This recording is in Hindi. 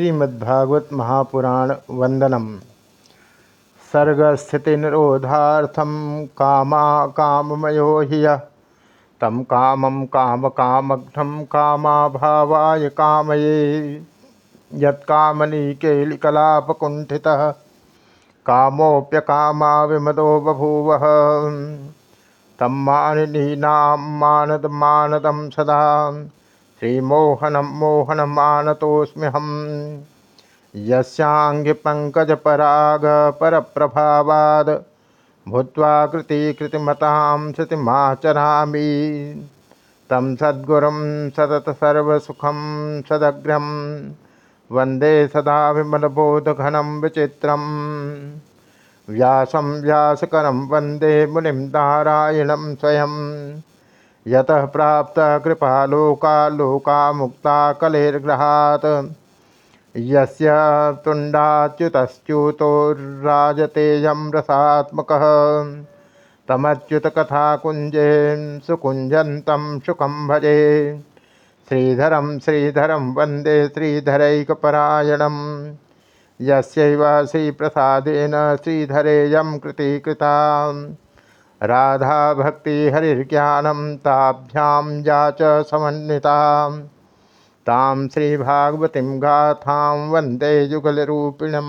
श्रीमद्भागवत महापुराण वंदनम सर्गस्थिति निरोधार्थम कामा काममयो हि यः। तं कामं कामकामघ्नं कामाभावाय कामये, यत्कामनीकेलिकलापकुण्ठितः। कामोऽप्यकामा विमदो बभूवः। तं मानिनीनां मानद मानदं सदा। श्रीमोहनं मोहनमानतोऽस्म्यहं यस्याङ्गिपङ्कजपरागपरप्रभावाद् भूत्वा कृतिकृतिमतां श्रुतिमाचरामि। तं सद्गुरुं सततसर्वसुखं सदग्र्यं वंदे सदा विमलबोधघनं विचित्रं व्यासं व्यासकरं वंदे मुनिं नारायणं स्वयं यतः प्राप्त कृपालोका लोका लोका मुक्ता कलेर्ग्रहात्। यस्य तुण्डाच्युतश्च्युतोर्राजतेयं रसात्मकः। तमच्युतकथाकुञ्जे सुकुञ्जन्तं सुखं भजे। श्रीधरं श्रीधरं वंदे श्रीधरैकपरायणं यस्यैव श्रीप्रसादेन श्रीधरेयं कृतीकृता राधा भक्ति हरिर्ज्ञानम ताभ्याम जाच समन्विता ताम श्रीभागवतीं गाथां वंदे युगलरूपिणम्।